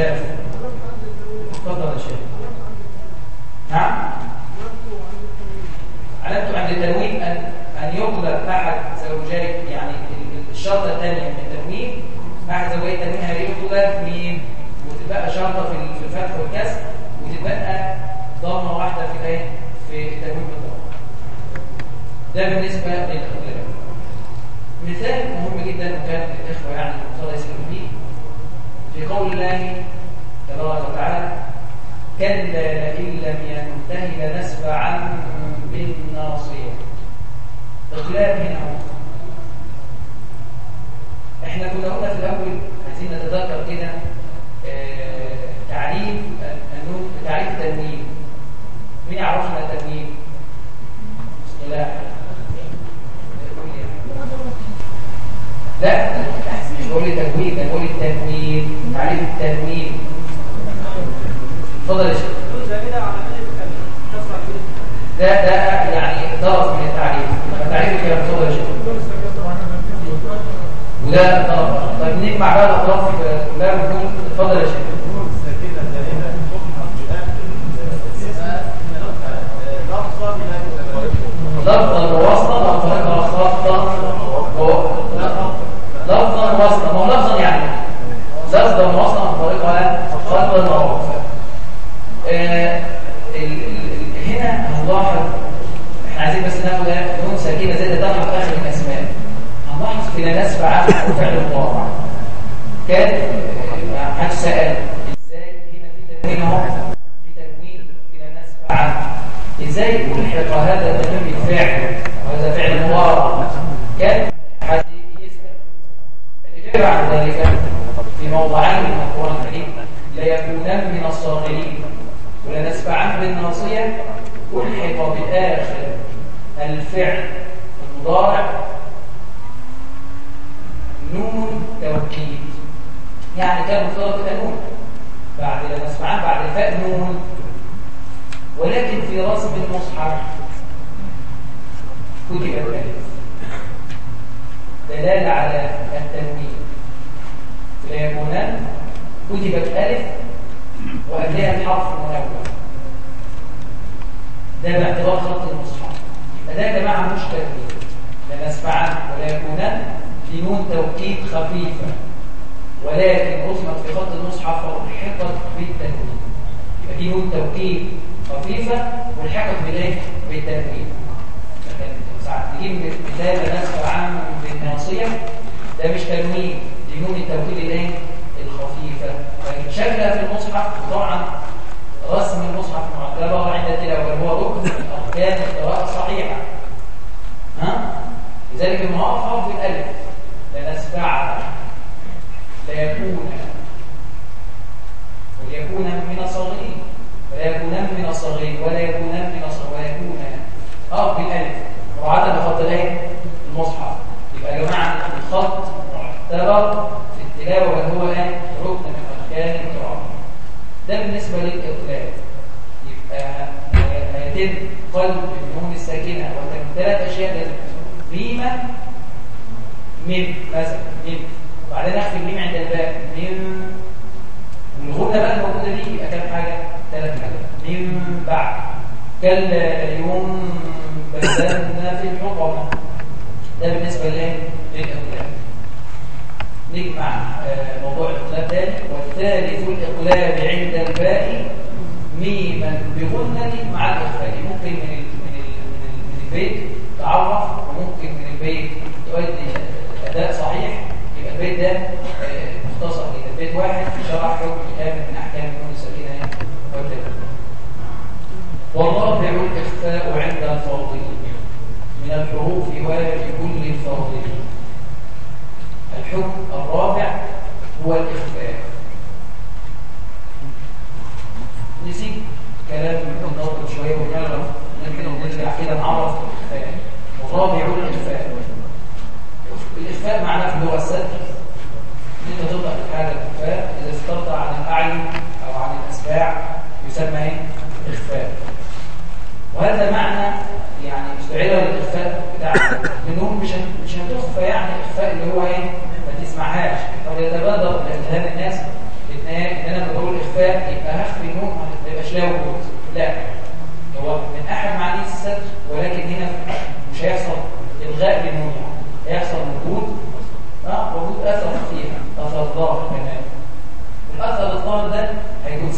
death التنوين تعريف التنوين اتفضل يا شيخ ده ده يعني طرف من التعريف التعريف كده اتفضل يا شيخ وده طرف طيب نجمع بقى الاطراف كلها ونقول اتفضل يا شيخ لفظا ووصلا أو طريقه خاصه لفظا ووصلا ما هو لفظا يعني لفظا ووصلا أو طريقه خاصه معروفه هنا هنلاحظ إحنا عايزين بس ناخد نون ساكنه زي ده في اخر الاسماء هنلاحظ في ناس فعل وفعل مضارع كان حد سال إزاي هنا في تنوين اهو في تنوين في ناس فعل إزاي ملحق هذا التنوين بالفعل وهذا فعل مضارع كان حد يسال ذلك في موضعين من القران الكريم ليكونن من الصاغرين ولنسفعن بالناصيه ألحق بآخر الفعل المضارع نون توكيد يعني كان مفترض تبقى نون بعد لنسفعن بعد الفاء نون ولكن في رسم المصحف كتب الألف دلالة على التنوين. فيكونن كتبت ألف وقبلها الحرف المنون ده باعتبار خط المصحف. يبقى ده يا جماعة مش تنوين لا نسمعن ولا يكونن في نون توكيد خفيفة. ولكن رسمت في خط المصحف والحقت بالتنوين دي نون توكيد خفيفة والحقت بالايه بالتنوين ساعات نجيب مثال لا نسمعن بالناصية. ده مش تنوين دي نون التوكيد الايه الخفيفة. لكن شكلها في المصحف طبعا رسم المصحف معتبر عند التلاوة وهو ركن اركان القراءة الصحيحة. ها؟ لذلك المواقف حرف الالف لنسفع ليكون وليكون من الصغيرين ولا من الصغيرين ولا يكونن من الصغيرين ويكون حرف الالف مراعاه لخط الايه المصحف. يبقى يا جماعة الخط معتبر في التلاوة اللي هو إيه؟ ركن من أركان القراءه ده بالنسبة للإطلاق يبقى هيتم قلب النون الساكنة وتم ثلاث أشياء لازم ميمة ميم مثلا ميم وبعدين أخفي الميم عند الباء. ميم والغنة بقى الموجودة دي يبقى كام حاجة؟ ثلاث حاجات. ميم بعد. كلا يوم بدلنا في الحطمة. ده بالنسبة للإطلاق نجمع موضوع الإقلاب تاني والثالث الإقلاب عند الباء ميما بغنة مع الإخفاء ممكن من من من البيت تعرف وممكن من البيت تؤدي أداء صحيح. يبقى البيت ده مختصر كده البيت واحد شرح حكم كامل من أحكام النون السكينة والتالي والرابع الإخفاء عند الفاضل من الحروف ولكل الفاضل الحكم الرابع هو الإخفاء نسيب كلام نضرب شوية ونعرف ممكن نرجع كده نعرف الإخفاء الرابع الإخفاء الإخفاء معناه في اللغة السد إن أنت تطلق الحاجة الإخفاء إذا استرضى عن الأعين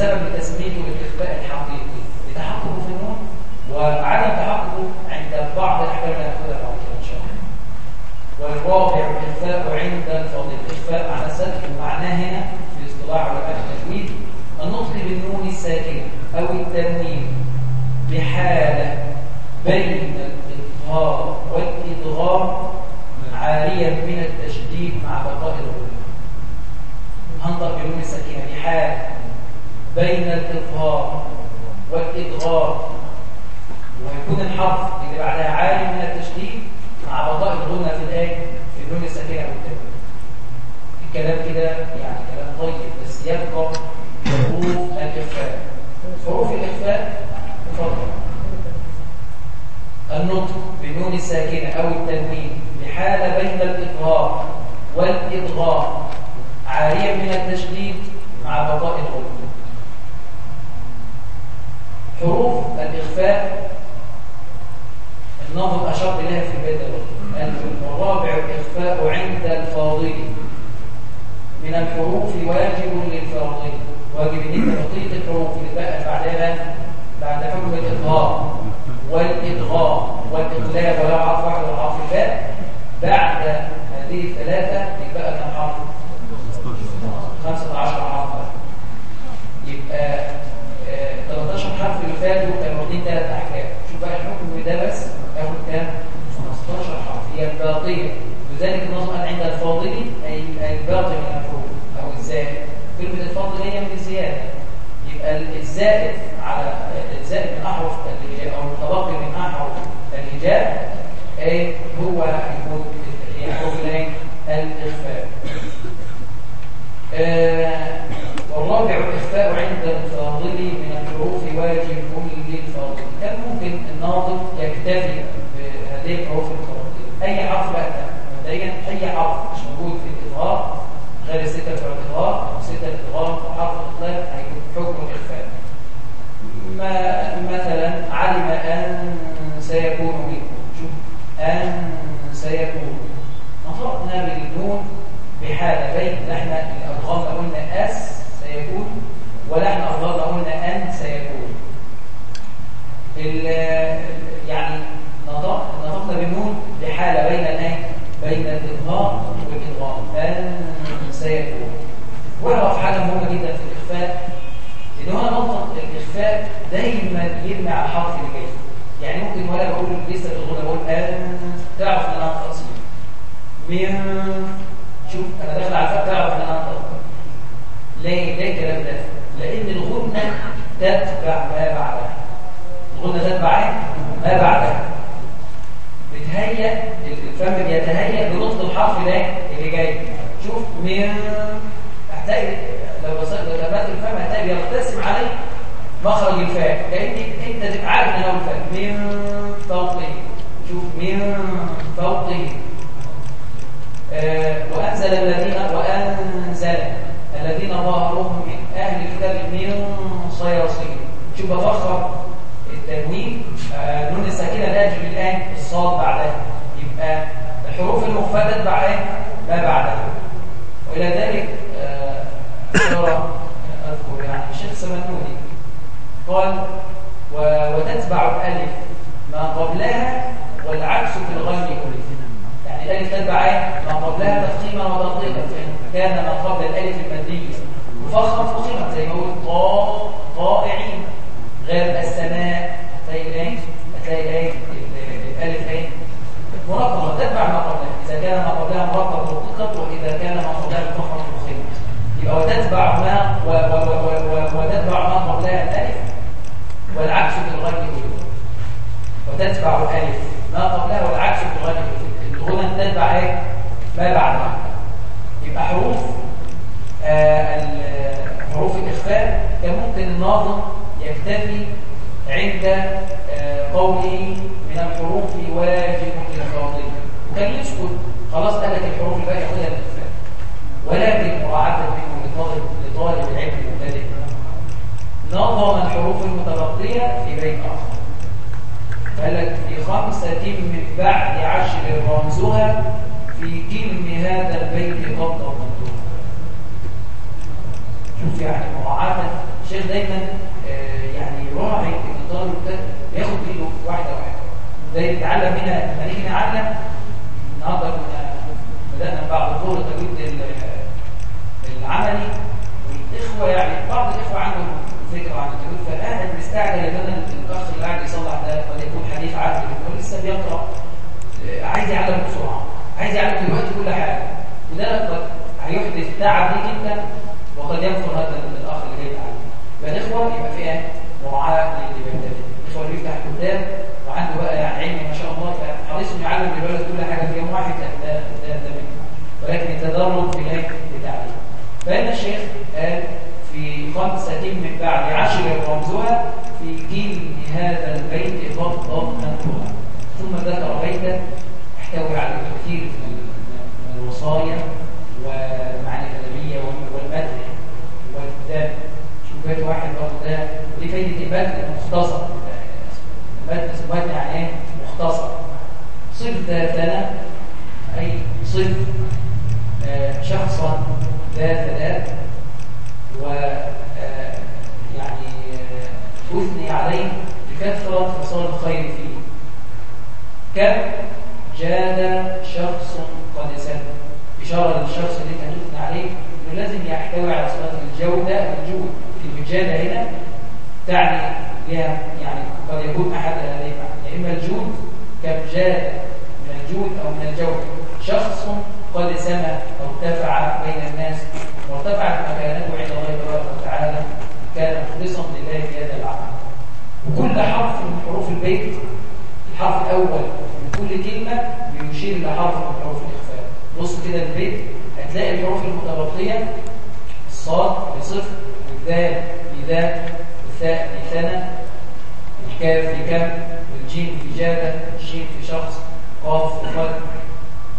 سبب تسميته بالإخفاء الحقيقي لتحققه في النون وعدم تحققه عند بعض الأحكام اللي هناخدها بعد كده إن شاء الله والرابع الإخفاء عند الفاضل الإخفاء معنى سلك ومعناه هنا في اصطلاح علماء التجويد النطق بالنون الساكنة أو التنوين بحالة بين الإظهار والإدغام عاريا من التشديد مع بقاء الغنى هنطق بنون الساكنة بحال بين الإظهار والإدغام ويكون الحرف اللي بعدها عالي من التشديد مع بقاء الغنى في الآية في النون الساكنة والتنوين الكلام كده يعني كلام طيب بس يبقى حروف الإخفاء. حروف الإخفاء تفضل النطق بنون الساكنة أو التنوين بحالة بين الإظهار والإضغام عاريا من التشديد مع بقاء الغنى حروف الإخفاء النظم أشار إليها في البيت والرابع الإخفاء عند الفاضل. من الحروف واجب للفاضل. واجب تطيق الحروف بقى بعدها بعد حكم الاظهار والادغام والاقلاب ولو عرف واحد ولا عرف الباء بعد هذه الثلاثة يبقى كم حرف 15 حرف يبقى آه 13 حرف اللي فاتوا كانوا واخدين ثلاث احكام شوف بقى الحكم ده بس ياخد كام 15 حرف هي الباقيه لذلك النظم قال عند الفاضل اي الباقي من الحروف أو الزائد كلمه الفضل هي من الزياده يبقى الزائد على الزائد من احرف الهجاء أو المتبقي من احرف الهجاء اي هو يكون هي حروف الايه الاخفاء آه والرابع الاخفاء عند الفاضل من الحروف واجب للفاضل كان ممكن الناطق يكتفي بهذه الحروف المتبقيه اي حرف بقى مبدئيا اي حرف مش موجود في الاظهار غير الستة بتوع الإضغام أو ستة الإضغام وحرف الإطلاق هيكون حكم الإخفاء ما مثلا علم أن سيكون منكم شوف أن سيكون نطقنا بالنون بحالة بين نحن الأضغام قلنا أس سيكون ونحن أضغام قلنا أن سيكون يعني نطقنا بالنون بحالة بين بين الإظهار والإضغام أن سيكون واعرف حاجة مهمة جدا في الإخفاء. إن هو نقطة الإخفاء دايما يرمي على الحرف اللي جاي يعني ممكن ولا بقول لسه في الغنى بقول أن تعرف إن أنا من شوف أنا داخل على الفاء تعرف إن أنا أنطق ليه؟ ليه الكلام ده؟ لأن الغنى تتبع ما بعدها. الغنى تتبع ما بعدها. بتهيأ الفم بيتهيأ بنطق الحرف ده اللي جاي. شوف من هتلاقي لو تابعت الفم هتلاقي بيرتسم عليه مخرج الفاء كأنك أنت تبقى عارف ان هو الفاء من فوقه شوف من فوقه آه وأنزل الذين وأنزل الذين ظاهرهم من أهل الكتاب من صياصين شوف بفخر التنوين آه نون الساكنه لاجل الان الصاد بعدها يبقى الحروف المخفاه تتبع إيه ما بعدها وإلى ذلك آه أذكر يعني الشيخ سمنوني قال وتتبع الألف ما قبلها والعكس في الغني كله. يعني الألف تتبع إيه؟ ما قبلها تفخيما وتطبيقا فإن كان ما قبل الألف الماديه مفخم فخما زي ما هو طا طائعين. غير السماء هتلاقي الايه هتلاقي الايه الالف إيه مرقمه تتبع ما قبلها كان قبلها مرقم مرقق وإذا كان قبلها مفخم فخم يبقى وتتبع ما وتتبع ما قبلها الالف والعكس في الغني وتتبع الالف ما قبلها والعكس في الغني الغنى تتبع إيه؟ ما بعدها. يبقى حروف آه حروف الإخفاء كان ممكن الناظم يكتفي عند آه قوله من الحروف واجب للفاضل وكان يسكت. خلاص قال لك الحروف الباقيه ياخدها الاخفاء ولكن مراعاة منه لطالب لطالب العلم المبتدئ نظم الحروف المتبقيه في بيت أخر. قال لك في خمسة من بعد عشر رمزها في كلم هذا البيت قد ضمنتها شوف يعني مراعاة الشيخ دايما آه، يعني يراعي إن الطالب ياخد بايده واحدة واحدة. ده يتعلم هنا لما نيجي نعلم النهارده كنا بدانا بعد طول التجويد العملي والإخوة يعني بعض الإخوة عندهم فكرة عن التجويد فقاعد مستعجل ان أنا الاخ اللي قاعد يصلح ده قد يكون حديث عهد ولسه بيقرأ. آه، عايز يعلم بسرعة عايز يعلم دلوقتي كل حاجة. وده قد هيحدث تعب ليك انت وقد ينفر هذا الأخ اللي جاي يتعلم الإخوة يبقى في إيه مراعاه للي بيبتدئ الإخوة اللي بيفتح كتاب وعنده بقى يعني علم ما شاء الله فحريص يعلم الولد كل حاجة في يوم واحد ده ده التدرج في الايه التعليم فان الشيخ قال في خمسة من بعد عشر رمزها في كل هذا البيت ضبط منتوها ثم ذكر بيتا يحتوي على الكثير من الوصايا والمعاني الأدبية والمدح والكتاب شوف بيت واحد برضه ده ودي فايدة البدء المختصر البدء البدء يعني إيه؟ مختصر. صف ذاتنا أي صف ذات ذات و آه، يعني آه، أثني عليه بكثرة خصال الخير فيه. كم جاد شخص قد سلم إشارة للشخص اللي انت هتثني عليه إنه لازم يحتوي على صفات الجودة والجود الجادة هنا تعني يعني قد يكون أحد المعنى يا إما الجود كالجادة من الجود أو من الجودة. شخص قد سمى أو ارتفع بين الناس وارتفعت مكانته عند الله تبارك وتعالى كان مخلصا لله في هذا العمل وكل حرف من البيت الحرف الأول من كل كلمة بيشير إلى حرف من حروف الإخفاء. بص كده البيت هتلاقي الحروف المتبقية الصاد بصفر والدال بذات والثاء بثنى الكاف في كم والجيم في جادة الشين في شخص قاف في قد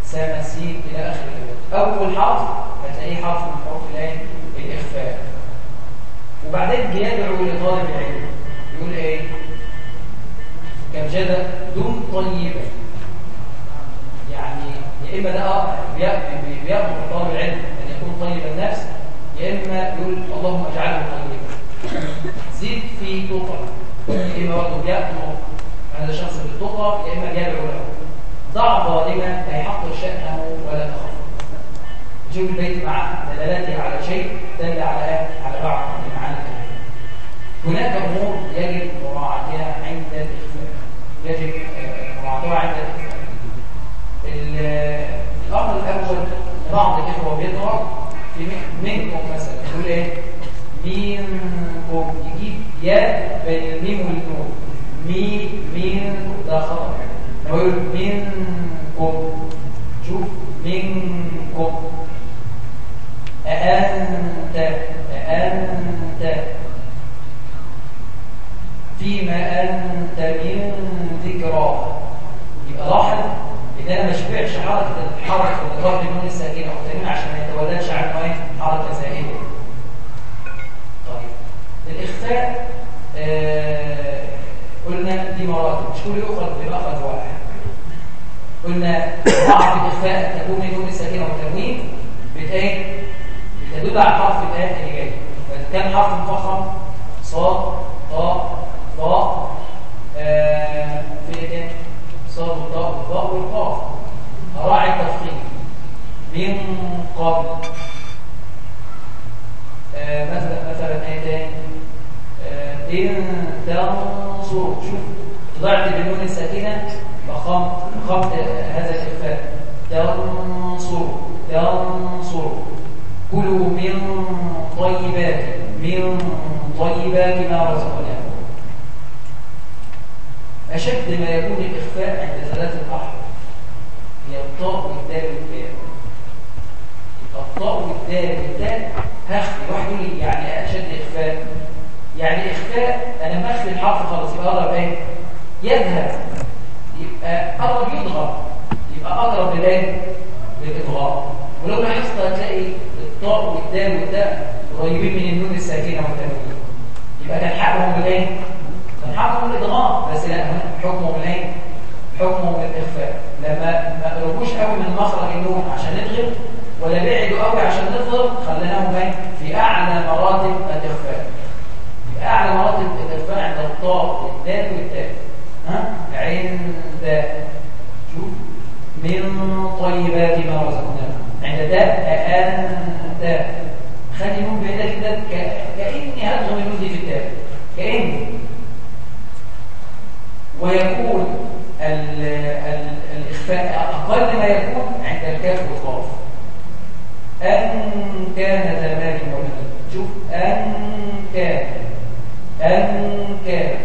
سام سين إلى آخر الكلمات أول حرف هتلاقيه حرف من حروف الإخفاء. وبعدين بيدعو لطالب العلم. يقول إيه؟ كمجادة دون طيبة. يعني يا إما ده بيأمر طالب العلم أن يكون طيب النفس يا إما يقول اللهم اجعله طيبا. زيد في تقى. يا إما برضه بيأمر هذا الشخص بالتقى يا إما بيدعو له ضع ظالما لا يحقر شأنه ولا تخاف شوف البيت مع دلالته على شيء دل على إيه؟ على بعض المعاني. هناك أمور يجب يجب مراعاتها عند الأمر الأول بعض الإخوة بيقرا في منكم مثلا. يقول إيه؟ منكم يجيب يا بين الميم والنون. مي مين ده خطأ. لو يقول منكم شوف منكم أأنت أأنت فيما أنت من ذكرى يبقى لاحظ إن أنا ما شبعش حركة الحركة الإضافة للنون الساكنة والتنوين عشان ما يتولدش عنه إيه حركة زائدة طيب الإخفاء آه قلنا دي مراتب مش كل يؤخذ بمأخذ واحد قلنا ضعف الإخفاء تكون من نون الساكنة والتنوين بتايه تدل على حرف الآن اللي جاي كم حرف مفخم صاد طاء ضاء آه في إيه تاني صاد والطاء والضاء والقاف اراعي التفخيم من قبل آه مثلا مثلا إيه تاني آه ان تنصر شوف طلعت بالنون الساكنه فخمت فخمت هذا الاخفاء تنصر تنصر كلوا من طيبات من طيبات ما رزقناكم. أشد ما يكون الإخفاء عند ثلاثة أحرف. هي الطاء والدال والتاء الطاء والدال والتاء هخفي لي. يعني أشد إخفاء. يعني إخفاء أنا ما أخفي الحرف خلاص يبقى أقرب إيه؟ يذهب. آه، قرب يضغط يبقى أقرب للإيه؟ للإضغاط ولو لاحظت هتلاقي الطاء والدال والداء قريبين من النون الساكنة والتنوين يبقى تلحقهم بالإيه؟ تلحقهم بالإضغاط بس لا حكمهم بالإيه؟ حكمهم بالإخفاء لما ما قربوش قوي من مخرج النون عشان نضغط ولا بعدوا قوي عشان نضغط خليناهم إيه؟ في أعلى مراتب الإخفاء في أعلى مراتب الإخفاء عند الطاء والدال والتاء طيبات ما رزقناكم عند تاء أنت خلي نون بعيدة كده كأني هدغم النون دي في التاء كأني. ويكون ال ال الإخفاء أقل ما يكون عند الكاف والقاف. أن كان زمان وبنات شوف أن كان. أن كان.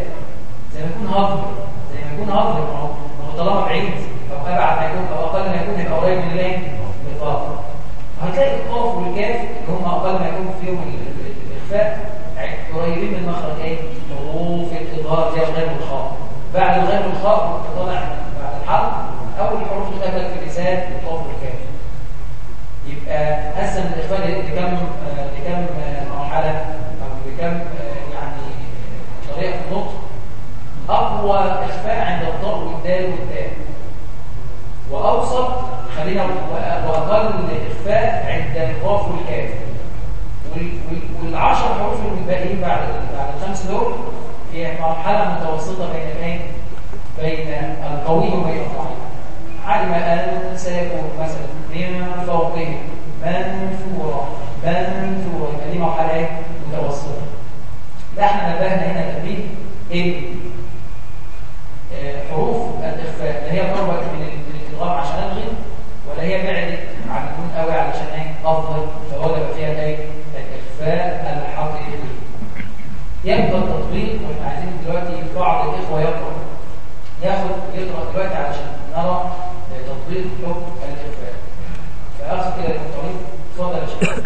زي ما يكون هضر زي ما يكون هضر ما هو طالما بعيد أو أبعد ما يكون أو أقل ما يكون يبقى قريب من الايه؟ من القاف هتلاقي القاف والكاف اللي هم أقل ما يكون فيهم الإخفاء قريبين من مخرج إيه؟ حروف الإظهار زي الغير والخاء بعد الغير والخاء طالع بعد الحرف أول حروف تقابلك في اللسان القاف والكاف يبقى قسم الإخفاء لكم لكم مرحلة أو لكم يعني طريقة النطق أقوى إخفاء عند الضاء والدال والدال وأوسط خلينا وأقل إخفاء عند القاف والكاف والعشر حروف المتبقيين بعد بعد الخمس دول هي مرحلة متوسطة بين الايه؟ بين القوي وبين الضعيف علم أن سيكون مثلا من فوقه منثورا منثورا يبقى دي مرحلة إيه؟ متوسطة ده إحنا نبهنا هنا تنبيه إن حروف الإخفاء لا هي قربت من الإدغام عشان ألغي ولا هي بعدت عن النون قوي علشان إيه؟ أفضل فوجب فيها الايه؟ الإخفاء الحقيقي يبقى التطبيق وإحنا عايزين دلوقتي بعض الإخوة يقرأ. ياخد يقرأ دلوقتي علشان نرى تطبيق حكم الإخفاء فأخذ كده الطريق اتفضل يا شباب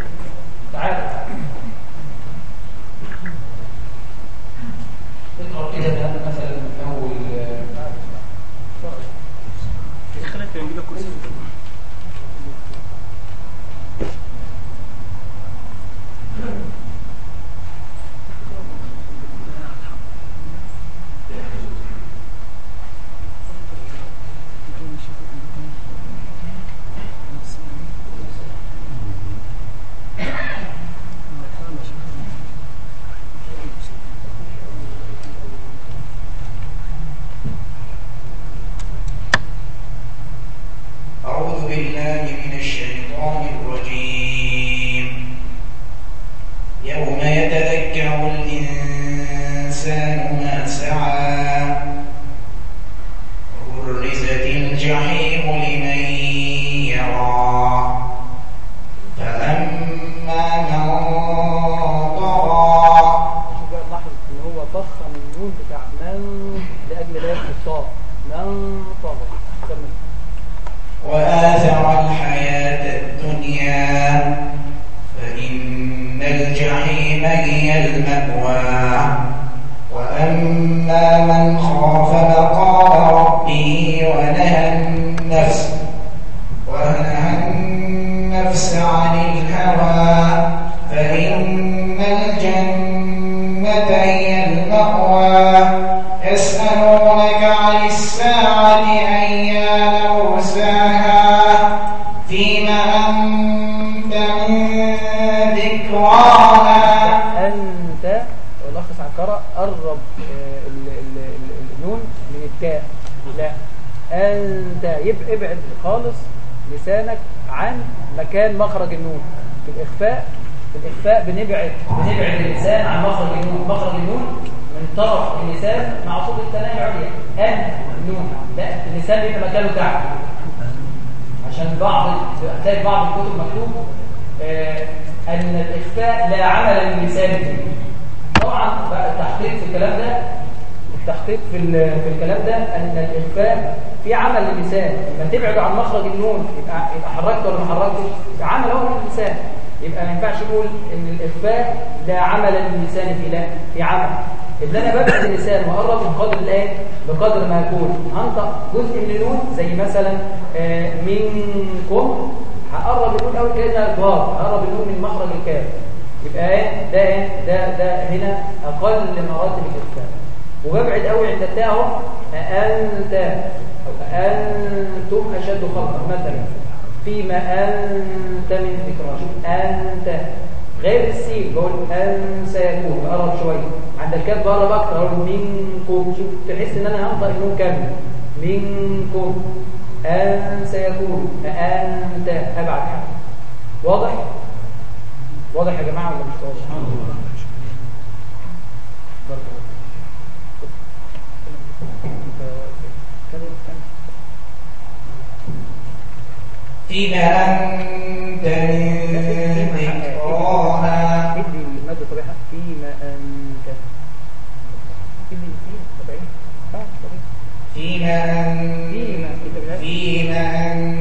عن مكان مخرج النون. في الإخفاء في الإخفاء بنبعد بنبعد اللسان عن مخرج النون. مخرج النون من طرف اللسان مع صوت الثنايا العليا ان نون. لا اللسان بيبقى مكانه تحت عشان بعض هتلاقي بعض الكتب مكتوب آه أن الإخفاء لا عمل للسان طبعا بقى التحقيق في الكلام ده التحقيق في في الكلام ده أن الإخفاء في عمل للسان. لما تبعد عن مخرج النون يبقى يبقى حركت ولا ما حركتش؟ يبقى عمل هو للسان يبقى ما ينفعش نقول إن الإخفاء لا عمل للسان في لا في عمل. ان أنا ببعد اللسان وأقرب بقدر الايه بقدر ما يكون هنطق جزء من النون زي مثلا آه، منكم. هقرب النون اول كأنها ضاد هقرب النون من مخرج الكاف. يبقى إيه؟ ده إيه؟ ده ده هنا أقل مراتب الإخفاء. وببعد قوي عند التاء أأنت أو أنتم أشد خلقا مثلا فيما أنت من ذكرى شوف أنت غير السين بقول أن سيكون بقرب شوية عند الكاف بقرب أكتر أقول منكم. شوف تحس إن أنا هنطق النون كامل منكم. أن سيكون. أنت أبعد حاجة. واضح؟ واضح يا جماعة ولا مش واضح؟ فيما أنت من ذكراها ادي المادة طبيعة فيما أنت ادي فيما طبيعي آه طبيعي فيما فيما أنت كده بالله. فيما أنت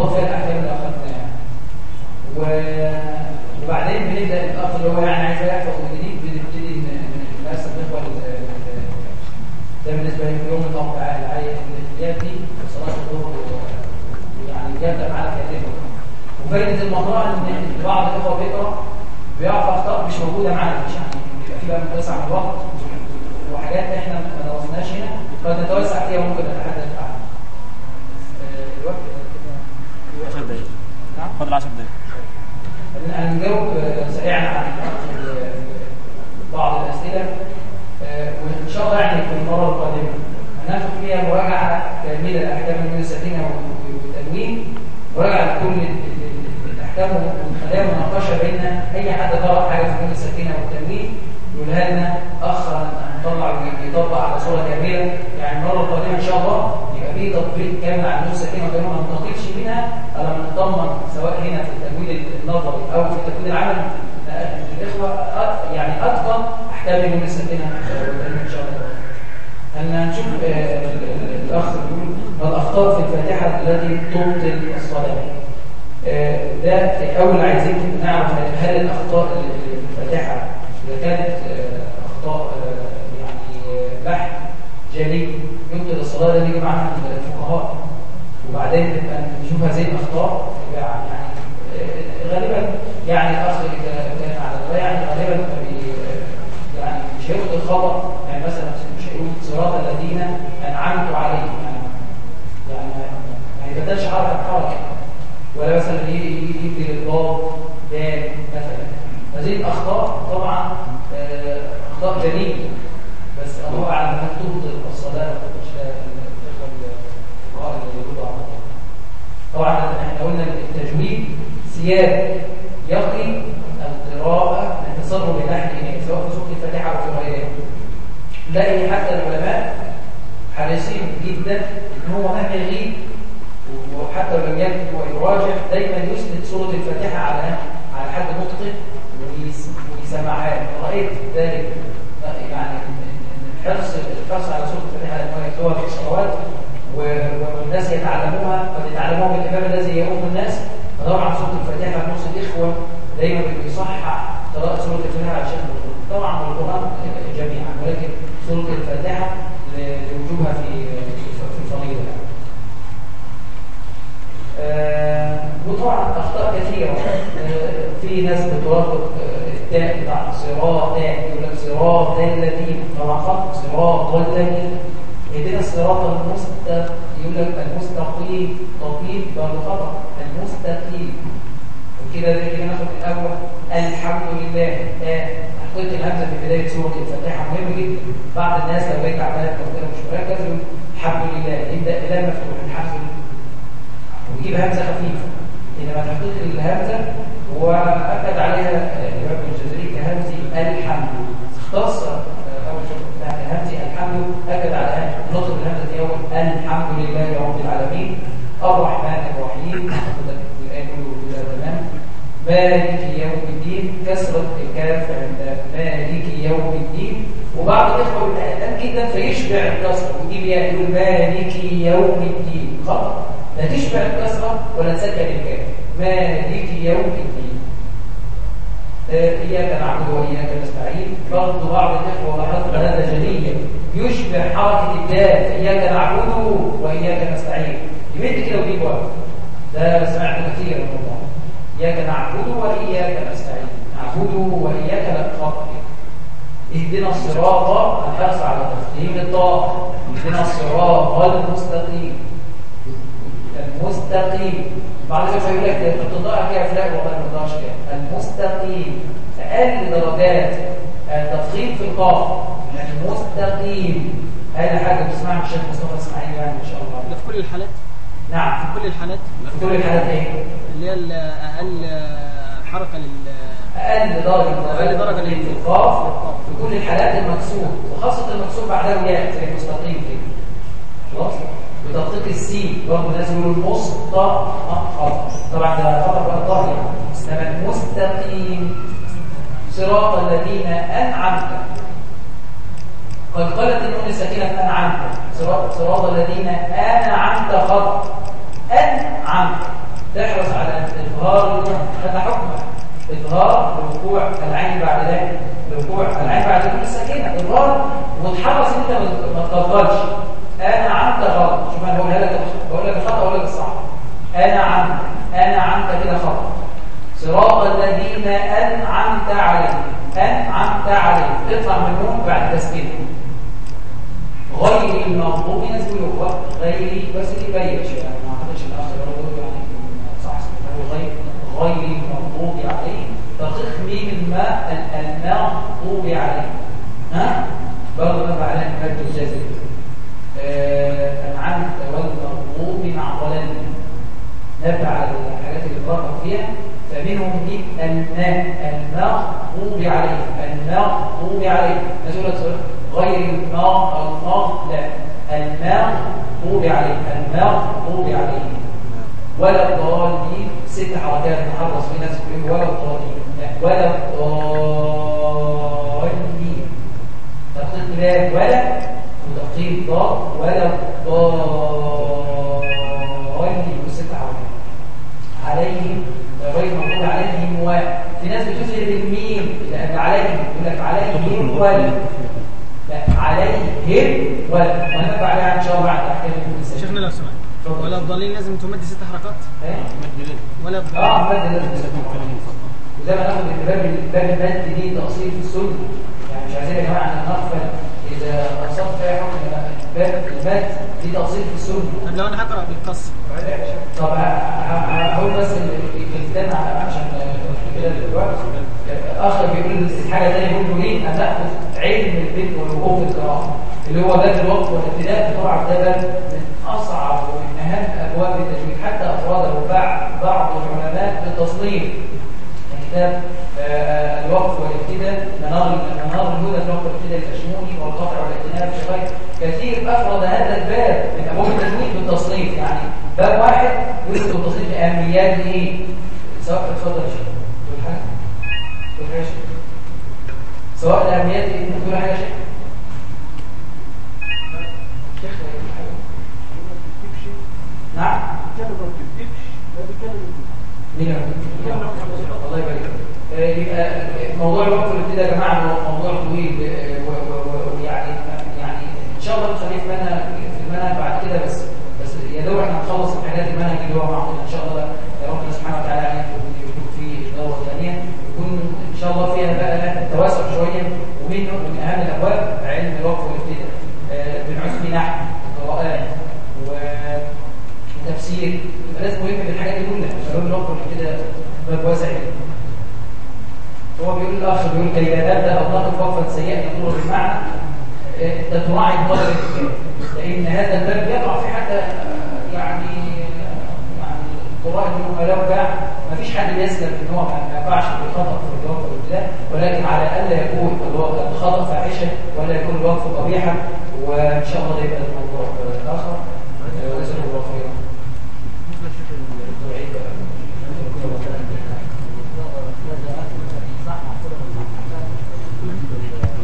نطبق فيها الأحكام اللي أخذناها و- وبعدين بنبدأ الأخ اللي هو يعني عايز يحفظ جديد بنبتدي نقسم الإخوة ال- ال- ده بالنسبة لي يوم الأربعاء العية الإياب دي صلاة الظهر يعني يبدأ معانا كلمة وفايدة المقرأة إن بعض الإخوة بيقرأ بيعرف أخطاء مش موجودة معانا مش يعني بيبقى في بقى متسع من الوقت وحاجات إحنا ما درسناش هنا قد نتوسع فيها وممكن نتحدث عنها آه، الوقت كده 10 دقايق نعم فاضل 10 دقايق. هنجاوب آه، سريعا عن ال- بعض الأسئلة. آه، وإن شاء الله يعني في المرة القادمة. هناخد فيها مراجعة كاملة لأحكام النون السكينة والتنوين مراجعة لكل ال- ال- الأحكام ونخليها مناقشة بين أي حد قرأ حاجة في النون السكينة والتنوين يقولها لنا أخ هنطلع ويطبق على صورة كاملة يعني المرة القادمة إن شاء الله يبقى في تطبيق كامل على النون السكينة والتنوين ما ننتقلش منها. إلا لما نطمن سواء هنا في التمويل النظري إن الإخوة أ- يعني أحكام النون السكينة والتنوين إن شاء الله. أن نشوف آه، ال- ال- الأخ بيقول ما الأخطاء في الفاتحة التي تبطل الصلاة. آه، ده أول عايزين نعرف هل الأخطاء اللي في الفاتحة إذا كانت آه، أخطاء آه، يعني بحث جلي يبطل الصلاة ده نيجي معاها الفقهاء. وبعدين نشوف هذه غالبا يعني الأخ إذا كان على الرواية يعني غالبا ما يعني مش هيقول الخطأ يعني مثلا مش هيقول صراط الذين أنعمت عليهم. يعني يعني ما- ما يبدلش حركة بحركة ولا مثلا يجي الضاد دال مثلا. هذه الأخطاء طبعا آه، أخطاء جلية بس الله أعلم هل تبطل الصلاة ولا تبطلش الفقهاء اللي يقولوا طبعا إحنا قلنا التجويد سياد يقي القراءة من تسرب اللحن إليه سواء في سورة الفاتحة أو في غيرها نلاقي حتى العلماء حريصين جدا ان هو مهما يغيب وحتى لو لم يكتب ويراجع دايما يسند سورة الفاتحة على على حد متقن ويس- ويسمعها له. رأيت ذلك يعني إن الحرص الحرص على سورة الفاتحة لما يكتبوها في الصلوات و- والناس يتعلموها قد يتعلموها من الإمام الذي يؤم الناس فطبعا سورة الفاتحة نص الإخوة دايما بيصحح قراءة سورة الفاتحة عشان القرآن. طبعا القرآن جميعا ولكن سورة الفاتحة ل- لوجوبها في في الفريضة يعني. آه، وطبعا اخطاء كثيره آه، في ناس بتوافق آه، التاء بتاع صراط يقول لك صراط الذين خط صراط الذين. اهدنا الصراط المستقيم. يقول لك المستقيم. تقييم برضه خطأ. المستقيم. وكده زي كده ناخد الأول الحمد لله. آه، حطيت الهمزة في بداية سورة الفاتحة. مهم جدا. بعض الناس لو لقيت عماله كده مش مركز الحمد لله. يبدا إلى مفتوح. الحمد ويجيب همزة خفيفة. إنما تحقيق الهمزة واكد عليها الإمام الجزري كهمزة اختص آه، اول شيء بتاع الهمزه الحمد اكد على ان نطق الهمزه دي اول الحمد لله رب العالمين الرحمن الرحيم تمام مالك يوم الدين كسرة الكاف عند مالك يوم الدين. وبعض الإخوة الآن جدا فيشبع الكسرة. ويجيب يا يقول مالك يوم الدين. خطأ لا تشبع الكسرة ولا تسكن الكاف. مالك يوم الدين. آه، إياك نعبد وإياك نستعين. برضه بعض الإخوة لاحظت هذا جليا يشبع حركة الدال إياك نعبد وإياك نستعين. كده ويجيب واحد ده سمعته كثيرا والله إياك نعبد وإياك نستعين. نعبد لا خطأ اهدنا الصراط الحرص على تفخيم الطاقة اهدنا الصراط المستقيم. المستقيم. بعض الناس يقول لك ده بتضاع كده لا والله ما بتضاعش كده المستقيم. أقل درجات التفخيم في القاف المستقيم. هذا حاجة بتسمعها من الشيخ مصطفى إسماعيل يعني إن شاء الله. ده في كل الحالات. نعم. في كل الحالات؟ في كل الحالات إيه؟ اللي هي أقل حركة لل أقل درجة أقل درجة في لل- القاف في كل الحالات المكسور وخاصة المكسور بعدها ياء زي المستقيم كده. خلاص؟ بتدقيق السين برضه الناس يقولوا خطا طبعا ده خطا بقى طاهر انما المستقيم صراط الذين أنعمت. قد قالت النون الساكنه أنعمت. صراط الذين أنعمت خطا أنعمت. تحرص على النون هذا حكمه إظهار الوقوع العين بعد ذلك. الوقوع العين بعد النون الساكنه إظهار وتحرص أنت ما- تغفلش أنا عمت غلط شوف أنا بقولها لك بقول لك الخطأ أقول لك الصح. أنا عمت أنا عمت كده خطأ. صراط الذين أنعمت عليهم. أنعمت عليهم. اطلع من النوم بعد تسكين غير المغضوب ناس بيقولوا غير بس يبين شيء أنا ما اعتقدش الاخ يقول يعني صح هو غير غير المغضوب عليهم دقيق ميم الماء المغضوب عليهم ها؟ برضه نبع عليها مد الجزم آه، أنعمت والمغضوب مع ضلال نبع على الحاجات اللي بقرأ فيها فمنهم دي الماء. المغضوب عليهم المغضوب عليهم نزول لك غير الماء الماء لا المغضوب عليهم المغضوب عليهم ولا الضالين ست حركات نحرص في ناس بيقولوا ولا الضالين. لا ولا الضالين. تخطيط باب ولا وتخطيط ضاد ولا الضالين وست حركات عليهم غير مغضوب عليهم و في ناس بتفرق بالميم لأن عليهم يقول لك عليهم ولا. لا عليهم ولا ونبقى عليها إن شاء الله بعد احكام شيخنا لو سمحت. ولا الضالين لازم تمد ست حركات؟ إيه؟ ولا آه الضالين مادة لازم تسمعها. وزي ما ناخد ان باب المد دي تأصيل في السنة. يعني مش عايزين يا جماعة إن نغفل إذا اصبت فيها حكم باب المد دي تأصيل في السنة. طب لو أنا هقرأ بالقص. طب هقول بس الكلمتين عشان كده دلوقتي. آخر بيقول الحاجة ثانية يقول له إيه ان ناخذ علم البيت والوقوف القراءه اللي هو باب الوقت والابتداء طبعا ده من أصعب ومن أهم أبواب التجويد حتى افراده بعض بعض العلماء بالتصنيف كتاب آه، الوقف والابتداء. منار منار الهدى الوقف والابتداء الاشموني والقطع والاعتناء في كثير أفرد هذا الباب من أبواب التجويد بالتصنيف يعني باب واحد يذكر التصنيف اهميات إيه سواء اتفضل يا شيخ. سواء الاهميات إيه شيخ تقول حاجة؟ نعم؟ الله يبارك فيك. يبقى موضوع الوقت والابتداء يا جماعة موضوع طويل ويعني يعني ان شاء الله نخليه في منهج في المنهج بعد كده بس بس يا دوب إحنا نخلص الحاجات المنهج اللي هو معقول ان شاء الله ربنا سبحانه وتعالى يعني يكون يكون في دوره ثانية يكون ان شاء الله فيها بقى توسع شوية ومنه من اهم الابواب علم الوقت والابتداء آه، بنعوز فيه نحو وقران و- وتفسير يبقى لازم مهم الحاجات دي كلها فلون الوقت كده باب واسع جدا هو بيقول كي لا تبدا أو نقف وقفا سيئه يقول بالمعنى آه، انت تراعي قدر الكتاب لأن هذا الباب يقع في حتى يعني يعني قراء النبلاء باع. ما فيش حد يسلم إن هو ما يقعش في الخطا في الوقف والابتداء ولكن على الا يكون الخطا فاحشة ولا يكون الوقف قبيحا وإن شاء الله يبقى الموضوع